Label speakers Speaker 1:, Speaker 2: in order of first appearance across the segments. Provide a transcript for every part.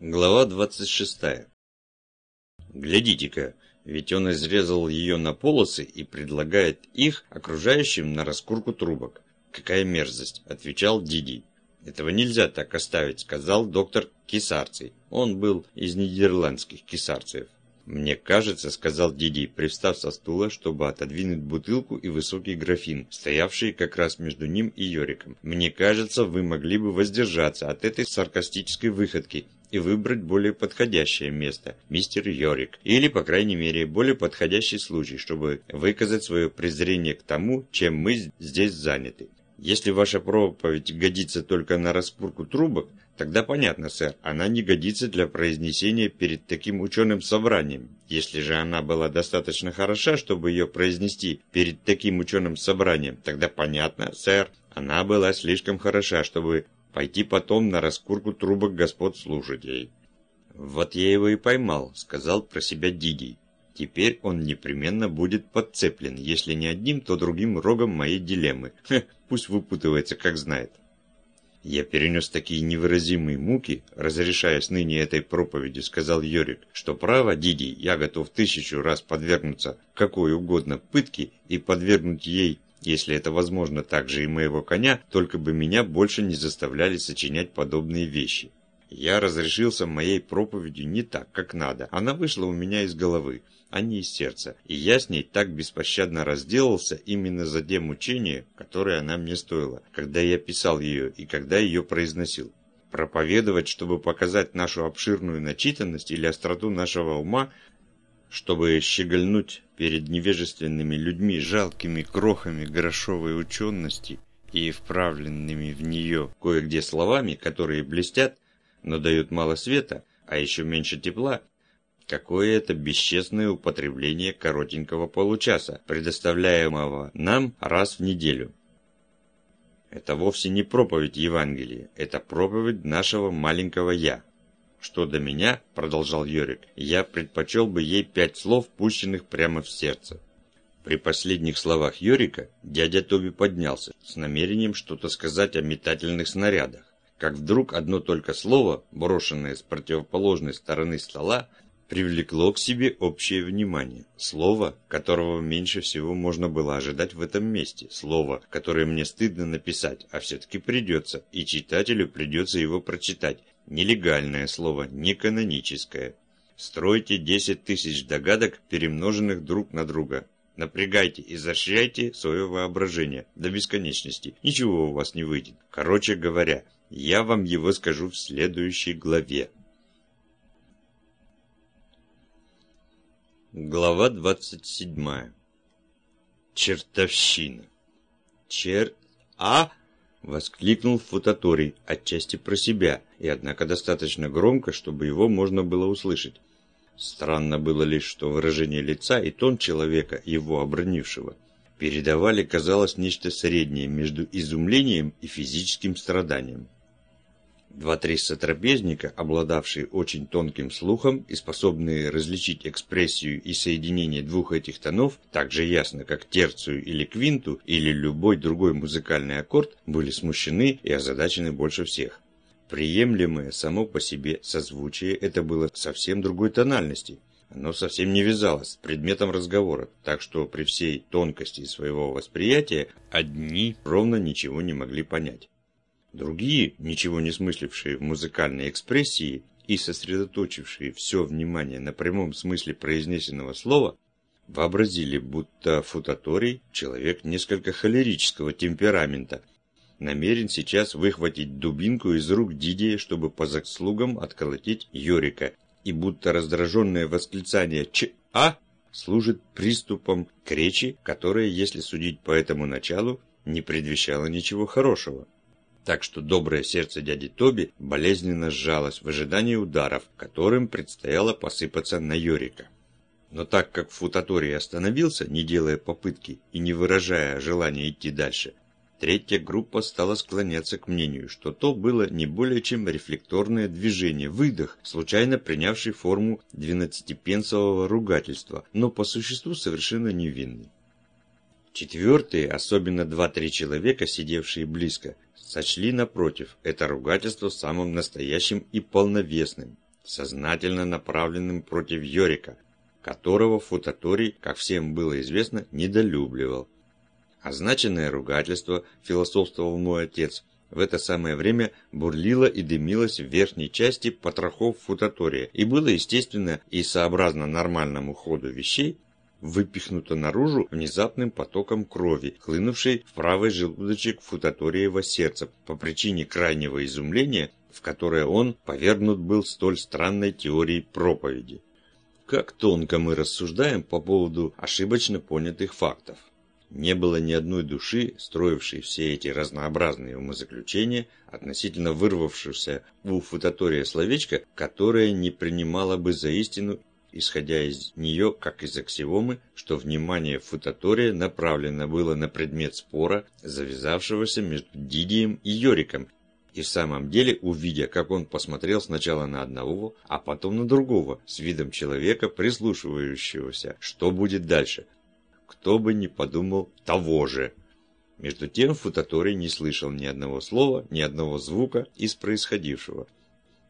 Speaker 1: Глава 26. Глядите-ка, ведь он изрезал ее на полосы и предлагает их окружающим на раскурку трубок. Какая мерзость, отвечал Диди. Этого нельзя так оставить, сказал доктор Кисарций. Он был из нидерландских кисарцев. «Мне кажется», — сказал Диди, привстав со стула, чтобы отодвинуть бутылку и высокий графин, стоявшие как раз между ним и Йориком. «Мне кажется, вы могли бы воздержаться от этой саркастической выходки и выбрать более подходящее место, мистер Йорик, или, по крайней мере, более подходящий случай, чтобы выказать свое презрение к тому, чем мы здесь заняты. Если ваша проповедь годится только на распурку трубок, тогда понятно, сэр, она не годится для произнесения перед таким ученым собранием. Если же она была достаточно хороша, чтобы ее произнести перед таким ученым собранием, тогда понятно, сэр, она была слишком хороша, чтобы пойти потом на раскурку трубок господ слушателей. «Вот я его и поймал», — сказал про себя Дидий. Теперь он непременно будет подцеплен, если не одним, то другим рогом моей дилеммы. Хе, пусть выпутывается, как знает. «Я перенес такие невыразимые муки, разрешаясь ныне этой проповеди», — сказал Йорик, «что право, Диди, я готов тысячу раз подвергнуться какой угодно пытке и подвергнуть ей, если это возможно, также и моего коня, только бы меня больше не заставляли сочинять подобные вещи. Я разрешился моей проповедью не так, как надо. Она вышла у меня из головы а не из сердца. И я с ней так беспощадно разделался именно за те мучения, которые она мне стоила, когда я писал ее и когда ее произносил. Проповедовать, чтобы показать нашу обширную начитанность или остроту нашего ума, чтобы щегольнуть перед невежественными людьми жалкими крохами грошовой учености и вправленными в нее кое-где словами, которые блестят, но дают мало света, а еще меньше тепла, Какое это бесчестное употребление коротенького получаса, предоставляемого нам раз в неделю. Это вовсе не проповедь Евангелия, это проповедь нашего маленького «я». Что до меня, продолжал Йорик, я предпочел бы ей пять слов, пущенных прямо в сердце. При последних словах Йорика дядя Тоби поднялся с намерением что-то сказать о метательных снарядах. Как вдруг одно только слово, брошенное с противоположной стороны стола, привлекло к себе общее внимание. Слово, которого меньше всего можно было ожидать в этом месте. Слово, которое мне стыдно написать, а все-таки придется, и читателю придется его прочитать. Нелегальное слово, не каноническое. Стройте 10 тысяч догадок, перемноженных друг на друга. Напрягайте, и изощряйте свое воображение до бесконечности. Ничего у вас не выйдет. Короче говоря, я вам его скажу в следующей главе. Глава 27. Чертовщина. Чер... А? Воскликнул Футаторий, отчасти про себя, и однако достаточно громко, чтобы его можно было услышать. Странно было лишь, что выражение лица и тон человека, его обронившего, передавали, казалось, нечто среднее между изумлением и физическим страданием. Два-три сотрапезника, обладавшие очень тонким слухом и способные различить экспрессию и соединение двух этих тонов так же ясно, как терцию или квинту или любой другой музыкальный аккорд, были смущены и озадачены больше всех. Приемлемое само по себе созвучие это было совсем другой тональности. Оно совсем не вязалось с предметом разговора, так что при всей тонкости своего восприятия одни ровно ничего не могли понять. Другие, ничего не смыслившие в музыкальной экспрессии и сосредоточившие все внимание на прямом смысле произнесенного слова, вообразили, будто футаторий – человек несколько холерического темперамента, намерен сейчас выхватить дубинку из рук Дидия, чтобы по заслугам отколотить Йорика, и будто раздраженное восклицание «Ч-А» служит приступом к речи, которая, если судить по этому началу, не предвещала ничего хорошего так что доброе сердце дяди Тоби болезненно сжалось в ожидании ударов, которым предстояло посыпаться на Йорика. Но так как Футаторий остановился, не делая попытки и не выражая желания идти дальше, третья группа стала склоняться к мнению, что то было не более чем рефлекторное движение, выдох, случайно принявший форму двенадцатипенсового ругательства, но по существу совершенно невинный. Четвертые, особенно два-три человека, сидевшие близко, сочли напротив это ругательство самым настоящим и полновесным, сознательно направленным против Йорика, которого Футаторий, как всем было известно, недолюбливал. Означенное ругательство, философствовал мой отец, в это самое время бурлило и дымилось в верхней части потрохов футатория и было, естественно, и сообразно нормальному ходу вещей, выпихнуто наружу внезапным потоком крови, хлынувшей в правый желудочек футаториева сердца по причине крайнего изумления, в которое он повергнут был столь странной теорией проповеди. Как тонко мы рассуждаем по поводу ошибочно понятых фактов. Не было ни одной души, строившей все эти разнообразные умозаключения относительно вырвавшегося у футатория словечка, которое не принимало бы за истину, исходя из нее, как из аксиомы, что внимание футатория направлено было на предмет спора, завязавшегося между Дидием и Йориком, и в самом деле, увидя, как он посмотрел сначала на одного, а потом на другого, с видом человека, прислушивающегося, что будет дальше, кто бы не подумал того же. Между тем Футаторий не слышал ни одного слова, ни одного звука из происходившего.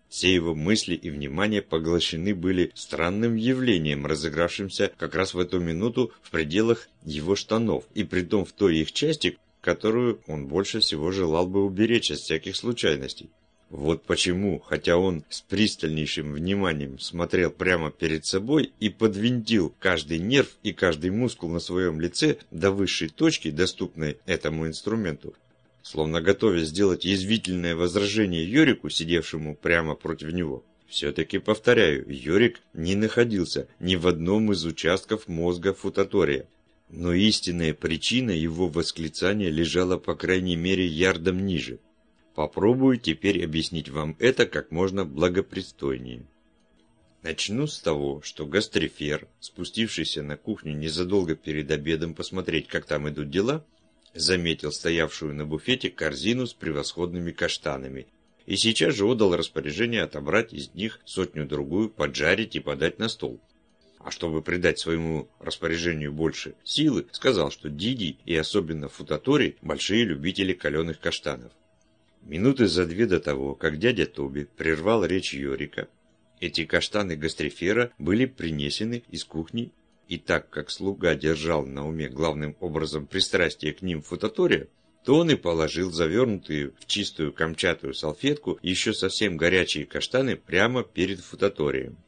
Speaker 1: Все его мысли и внимание поглощены были странным явлением, разыгравшимся как раз в эту минуту в пределах его штанов, и притом в той их части, которую он больше всего желал бы уберечь от всяких случайностей. Вот почему, хотя он с пристальнейшим вниманием смотрел прямо перед собой и подвинтил каждый нерв и каждый мускул на своем лице до высшей точки, доступной этому инструменту, словно готовясь сделать язвительное возражение Йорику, сидевшему прямо против него. Все-таки повторяю, Йорик не находился ни в одном из участков мозга футатория. Но истинная причина его восклицания лежала по крайней мере ярдом ниже. Попробую теперь объяснить вам это как можно благопристойнее. Начну с того, что гастрифер, спустившийся на кухню незадолго перед обедом посмотреть, как там идут дела, заметил стоявшую на буфете корзину с превосходными каштанами и сейчас же отдал распоряжение отобрать из них сотню-другую, поджарить и подать на стол. А чтобы придать своему распоряжению больше силы, сказал, что Диди и особенно Футатори – большие любители каленых каштанов. Минуты за две до того, как дядя Тоби прервал речь Йорика, эти каштаны гастрифера были принесены из кухни, и так как слуга держал на уме главным образом пристрастие к ним футатория, то он и положил завернутые в чистую камчатую салфетку еще совсем горячие каштаны прямо перед футаторием.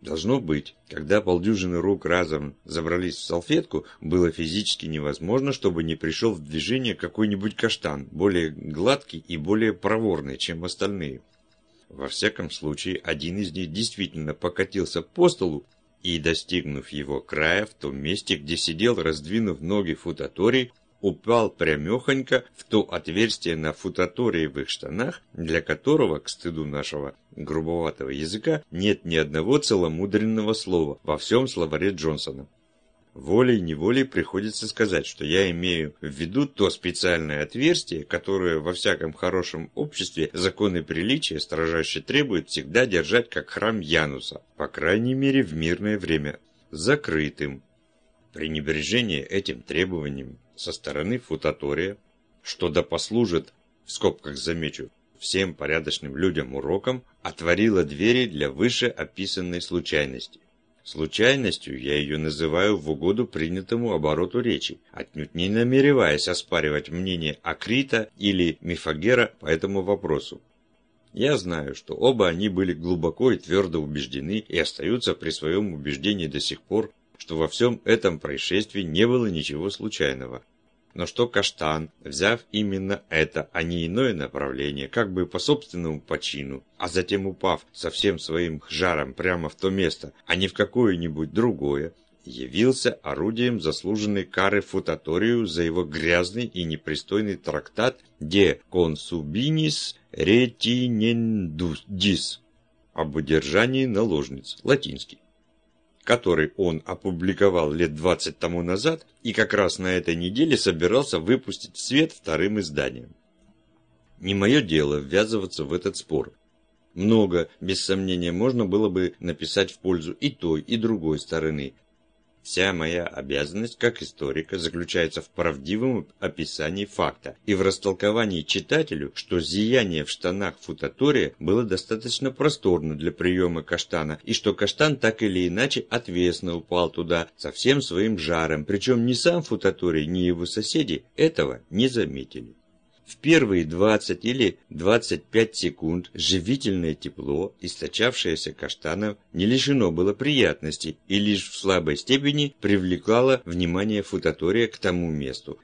Speaker 1: Должно быть, когда полдюжины рук разом забрались в салфетку, было физически невозможно, чтобы не пришел в движение какой-нибудь каштан, более гладкий и более проворный, чем остальные. Во всяком случае, один из них действительно покатился по столу и, достигнув его края, в том месте, где сидел, раздвинув ноги футаторий, упал прямехонько в то отверстие на футаториевых штанах, для которого, к стыду нашего грубоватого языка, нет ни одного целомудренного слова во всем словаре Джонсона. Волей-неволей приходится сказать, что я имею в виду то специальное отверстие, которое во всяком хорошем обществе законы приличия строжаще требуют всегда держать как храм Януса, по крайней мере в мирное время, закрытым. Пренебрежение этим требованием со стороны футатория, что да послужит, в скобках замечу, всем порядочным людям уроком, отворила двери для вышеописанной случайности. Случайностью я ее называю в угоду принятому обороту речи, отнюдь не намереваясь оспаривать мнение Акрита или Мифагера по этому вопросу. Я знаю, что оба они были глубоко и твердо убеждены и остаются при своем убеждении до сих пор, что во всем этом происшествии не было ничего случайного. Но что Каштан, взяв именно это, а не иное направление, как бы по собственному почину, а затем упав со всем своим жаром прямо в то место, а не в какое-нибудь другое, явился орудием заслуженной кары Футаторию за его грязный и непристойный трактат «De consubinis retinendudis» об удержании наложниц, латинский который он опубликовал лет 20 тому назад и как раз на этой неделе собирался выпустить в свет вторым изданием. Не мое дело ввязываться в этот спор. Много, без сомнения, можно было бы написать в пользу и той, и другой стороны. Вся моя обязанность как историка заключается в правдивом описании факта и в растолковании читателю, что зияние в штанах футатория было достаточно просторно для приема каштана, и что каштан так или иначе отвесно упал туда со всем своим жаром, причем ни сам футаторий, ни его соседи этого не заметили. В первые 20 или 25 секунд живительное тепло, источавшееся каштаном, не лишено было приятности и лишь в слабой степени привлекало внимание футатория к тому месту.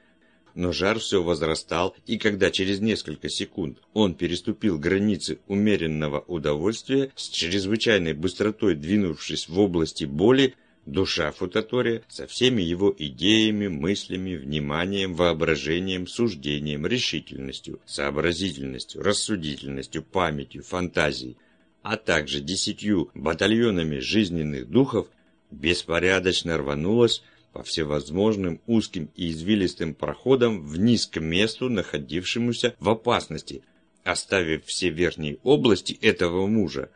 Speaker 1: Но жар все возрастал, и когда через несколько секунд он переступил границы умеренного удовольствия, с чрезвычайной быстротой двинувшись в области боли, Душа Футатория со всеми его идеями, мыслями, вниманием, воображением, суждением, решительностью, сообразительностью, рассудительностью, памятью, фантазией, а также десятью батальонами жизненных духов беспорядочно рванулась по всевозможным узким и извилистым проходам вниз к месту, находившемуся в опасности, оставив все верхние области этого мужа.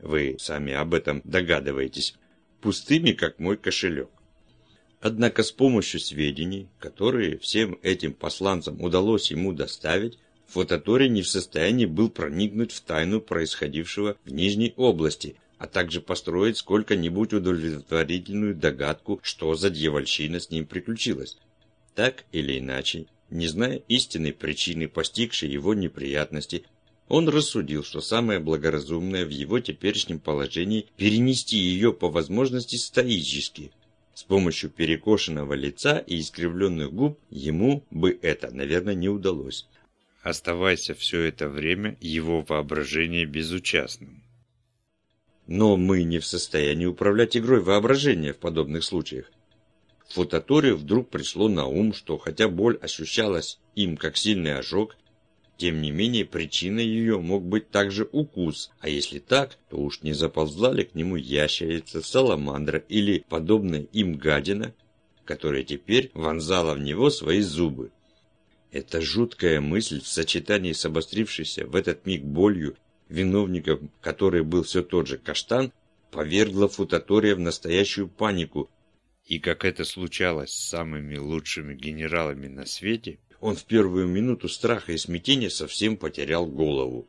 Speaker 1: Вы сами об этом догадываетесь пустыми, как мой кошелек. Однако с помощью сведений, которые всем этим посланцам удалось ему доставить, Фототори не в состоянии был проникнуть в тайну происходившего в Нижней области, а также построить сколько-нибудь удовлетворительную догадку, что за дьявольщина с ним приключилась. Так или иначе, не зная истинной причины постигшей его неприятности, он рассудил, что самое благоразумное в его теперешнем положении перенести ее по возможности стоически. С помощью перекошенного лица и искривленных губ ему бы это, наверное, не удалось. Оставайся все это время его воображение безучастным. Но мы не в состоянии управлять игрой воображения в подобных случаях. Фототорию вдруг пришло на ум, что хотя боль ощущалась им как сильный ожог, тем не менее, причиной ее мог быть также укус, а если так, то уж не заползла ли к нему ящерица, саламандра или подобная им гадина, которая теперь вонзала в него свои зубы. Эта жуткая мысль в сочетании с обострившейся в этот миг болью, виновником которой был все тот же каштан, повергла Футатория в настоящую панику, и как это случалось с самыми лучшими генералами на свете, он в первую минуту страха и смятения совсем потерял голову.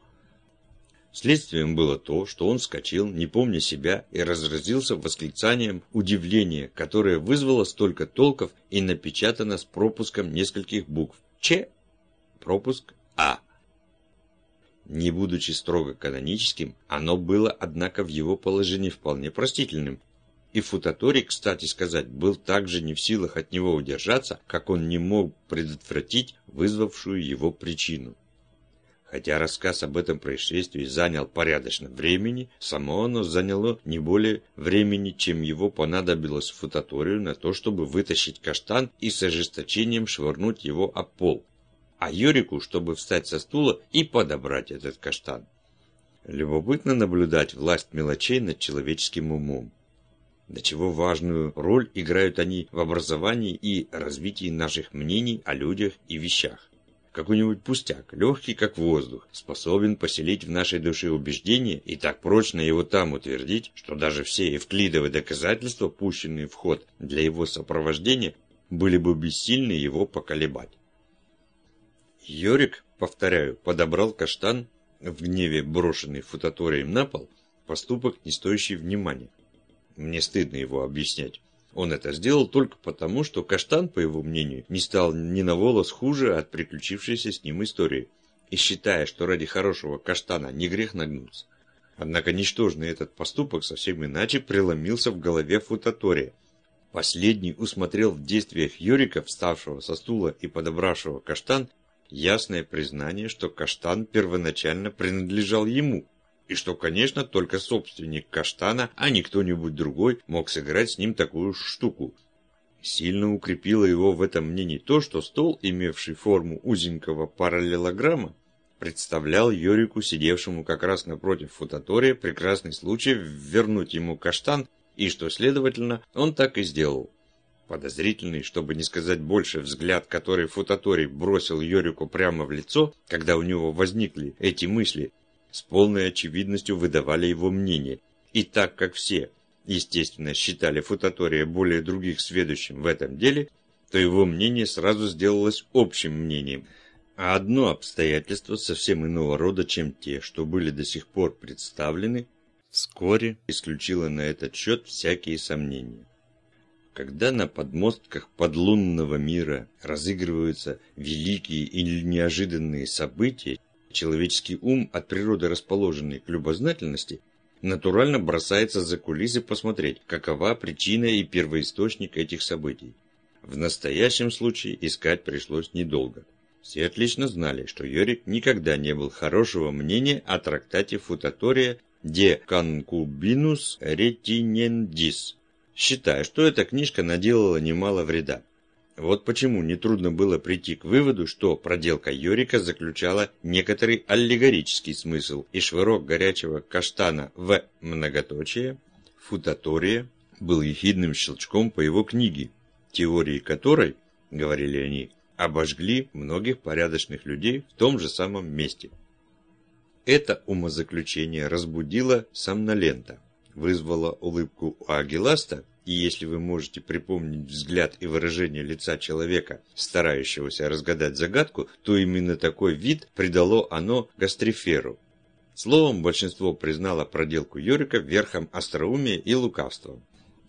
Speaker 1: Следствием было то, что он вскочил, не помня себя, и разразился восклицанием удивления, которое вызвало столько толков и напечатано с пропуском нескольких букв. Ч. Пропуск А. Не будучи строго каноническим, оно было, однако, в его положении вполне простительным, и Футатори, кстати сказать, был также не в силах от него удержаться, как он не мог предотвратить вызвавшую его причину. Хотя рассказ об этом происшествии занял порядочно времени, само оно заняло не более времени, чем его понадобилось Футаторию на то, чтобы вытащить каштан и с ожесточением швырнуть его об пол, а Юрику, чтобы встать со стула и подобрать этот каштан. Любопытно наблюдать власть мелочей над человеческим умом. До чего важную роль играют они в образовании и развитии наших мнений о людях и вещах. Какой-нибудь пустяк, легкий как воздух, способен поселить в нашей душе убеждение и так прочно его там утвердить, что даже все евклидовые доказательства, пущенные в ход для его сопровождения, были бы бессильны его поколебать. Йорик, повторяю, подобрал каштан, в гневе брошенный футаторием на пол, поступок, не стоящий внимания. Мне стыдно его объяснять. Он это сделал только потому, что Каштан, по его мнению, не стал ни на волос хуже от приключившейся с ним истории. И считая, что ради хорошего Каштана не грех нагнуться. Однако ничтожный этот поступок совсем иначе преломился в голове Футатория. Последний усмотрел в действиях Юрика, вставшего со стула и подобравшего каштан, ясное признание, что каштан первоначально принадлежал ему, и что, конечно, только собственник каштана, а не кто-нибудь другой мог сыграть с ним такую штуку. Сильно укрепило его в этом мнении то, что стол, имевший форму узенького параллелограмма, представлял Йорику, сидевшему как раз напротив футатория, прекрасный случай вернуть ему каштан, и что, следовательно, он так и сделал. Подозрительный, чтобы не сказать больше, взгляд, который футаторий бросил Йорику прямо в лицо, когда у него возникли эти мысли, с полной очевидностью выдавали его мнение. И так как все, естественно, считали Футатория более других сведущим в этом деле, то его мнение сразу сделалось общим мнением. А одно обстоятельство совсем иного рода, чем те, что были до сих пор представлены, вскоре исключило на этот счет всякие сомнения. Когда на подмостках подлунного мира разыгрываются великие или неожиданные события, человеческий ум, от природы расположенный к любознательности, натурально бросается за кулисы посмотреть, какова причина и первоисточник этих событий. В настоящем случае искать пришлось недолго. Все отлично знали, что Йорик никогда не был хорошего мнения о трактате Футатория «De concubinus retinendis», считая, что эта книжка наделала немало вреда. Вот почему нетрудно было прийти к выводу, что проделка Йорика заключала некоторый аллегорический смысл, и швырок горячего каштана в многоточие Футатория был ехидным щелчком по его книге, теории которой, говорили они, обожгли многих порядочных людей в том же самом месте. Это умозаключение разбудило сомнолента, вызвало улыбку у Агиласта, и если вы можете припомнить взгляд и выражение лица человека, старающегося разгадать загадку, то именно такой вид придало оно Гастриферу. Словом, большинство признало проделку Йорика верхом остроумия и лукавства.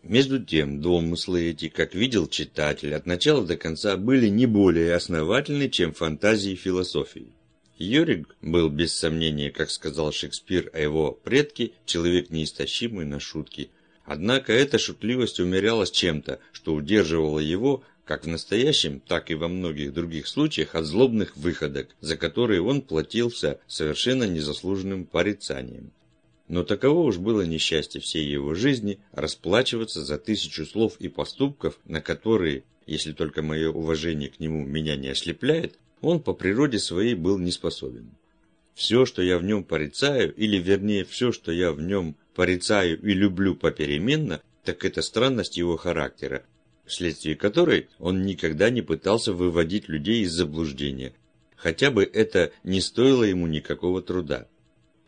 Speaker 1: Между тем, домыслы эти, как видел читатель, от начала до конца были не более основательны, чем фантазии философии. Йорик был, без сомнения, как сказал Шекспир о его предке, человек неистощимый на шутки. Однако эта шутливость умерялась чем-то, что удерживало его, как в настоящем, так и во многих других случаях, от злобных выходок, за которые он платился совершенно незаслуженным порицанием. Но таково уж было несчастье всей его жизни расплачиваться за тысячу слов и поступков, на которые, если только мое уважение к нему меня не ослепляет, он по природе своей был не способен. Все, что я в нем порицаю, или вернее все, что я в нем порицаю и люблю попеременно, так это странность его характера, вследствие которой он никогда не пытался выводить людей из заблуждения, хотя бы это не стоило ему никакого труда.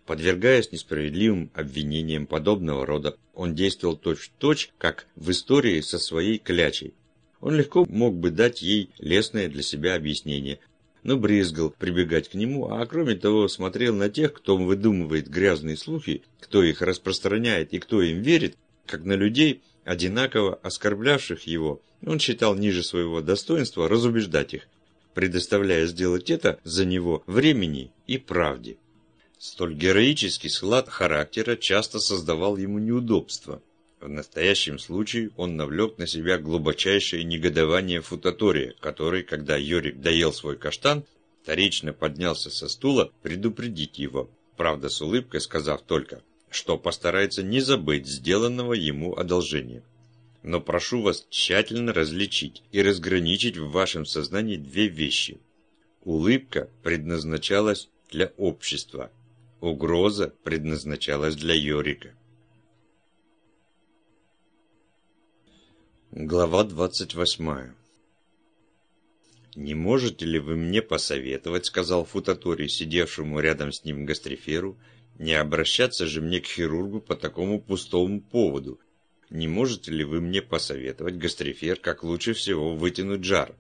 Speaker 1: Подвергаясь несправедливым обвинениям подобного рода, он действовал точь-в-точь, -точь, как в истории со своей клячей. Он легко мог бы дать ей лестное для себя объяснение, но брезгал прибегать к нему, а кроме того смотрел на тех, кто выдумывает грязные слухи, кто их распространяет и кто им верит, как на людей, одинаково оскорблявших его. Он считал ниже своего достоинства разубеждать их, предоставляя сделать это за него времени и правде. Столь героический склад характера часто создавал ему неудобства. В настоящем случае он навлек на себя глубочайшее негодование Футатория, который, когда Йорик доел свой каштан, вторично поднялся со стула предупредить его, правда с улыбкой сказав только, что постарается не забыть сделанного ему одолжения. Но прошу вас тщательно различить и разграничить в вашем сознании две вещи. Улыбка предназначалась для общества, Угроза предназначалась для Йорика. Глава 28 «Не можете ли вы мне посоветовать, — сказал Футатори, сидевшему рядом с ним Гастриферу, — не обращаться же мне к хирургу по такому пустому поводу? Не можете ли вы мне посоветовать, Гастрифер, как лучше всего вытянуть жар?»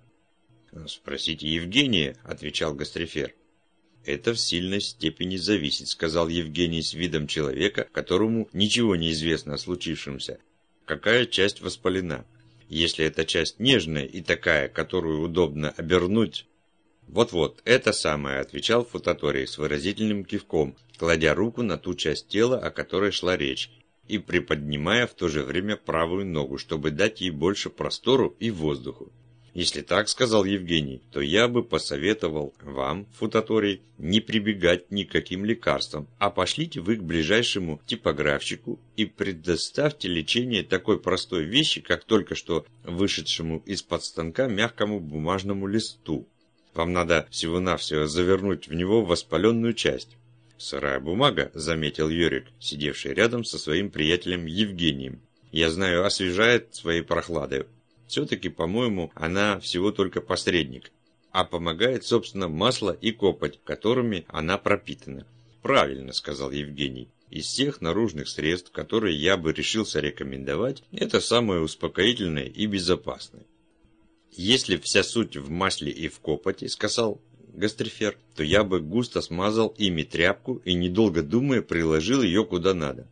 Speaker 1: «Спросите Евгения, — отвечал Гастрифер. «Это в сильной степени зависит», — сказал Евгений с видом человека, которому ничего не известно о случившемся. «Какая часть воспалена? Если эта часть нежная и такая, которую удобно обернуть...» «Вот-вот, это самое», — отвечал Футаторий с выразительным кивком, кладя руку на ту часть тела, о которой шла речь, и приподнимая в то же время правую ногу, чтобы дать ей больше простору и воздуху. Если так, сказал Евгений, то я бы посоветовал вам, футаторий, не прибегать ни к каким лекарствам, а пошлите вы к ближайшему типографщику и предоставьте лечение такой простой вещи, как только что вышедшему из-под станка мягкому бумажному листу. Вам надо всего-навсего завернуть в него воспаленную часть. «Сырая бумага», — заметил Йорик, сидевший рядом со своим приятелем Евгением. «Я знаю, освежает своей прохладой. Все-таки, по-моему, она всего только посредник, а помогает, собственно, масло и копоть, которыми она пропитана. Правильно, сказал Евгений. Из всех наружных средств, которые я бы решился рекомендовать, это самое успокоительное и безопасное. Если вся суть в масле и в копоти, сказал Гастрифер, то я бы густо смазал ими тряпку и, недолго думая, приложил ее куда надо.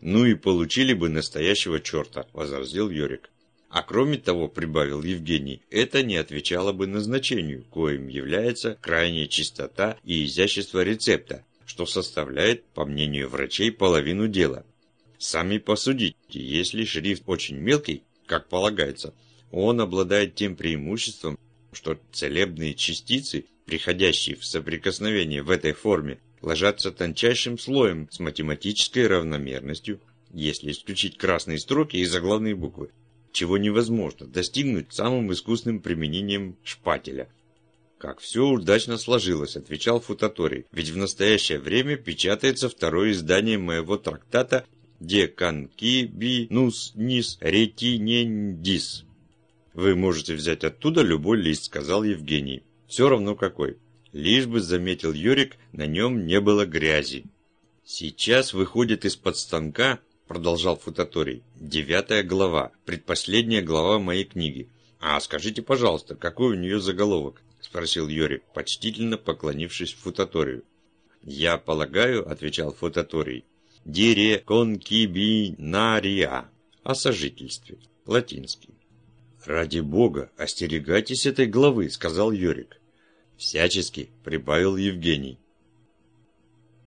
Speaker 1: Ну и получили бы настоящего черта, возразил Йорик. А кроме того, прибавил Евгений, это не отвечало бы назначению, коим является крайняя чистота и изящество рецепта, что составляет, по мнению врачей, половину дела. Сами посудите, если шрифт очень мелкий, как полагается, он обладает тем преимуществом, что целебные частицы, приходящие в соприкосновение в этой форме, ложатся тончайшим слоем с математической равномерностью, если исключить красные строки и заглавные буквы, чего невозможно достигнуть самым искусным применением шпателя – «Как все удачно сложилось», – отвечал Футаторий, «ведь в настоящее время печатается второе издание моего трактата «De concibinus nis retinendis». «Вы можете взять оттуда любой лист», – сказал Евгений. «Все равно какой». Лишь бы, заметил Юрик, на нем не было грязи. «Сейчас выходит из-под станка», – продолжал Футаторий, – «девятая глава, предпоследняя глава моей книги. А скажите, пожалуйста, какой у нее заголовок?» – спросил Йорик, почтительно поклонившись Футаторию. «Я полагаю», – отвечал Футаторий, – «дире конкибинария» о сожительстве, латинский. «Ради бога, остерегайтесь этой главы», – сказал Йорик. «Всячески», – прибавил Евгений.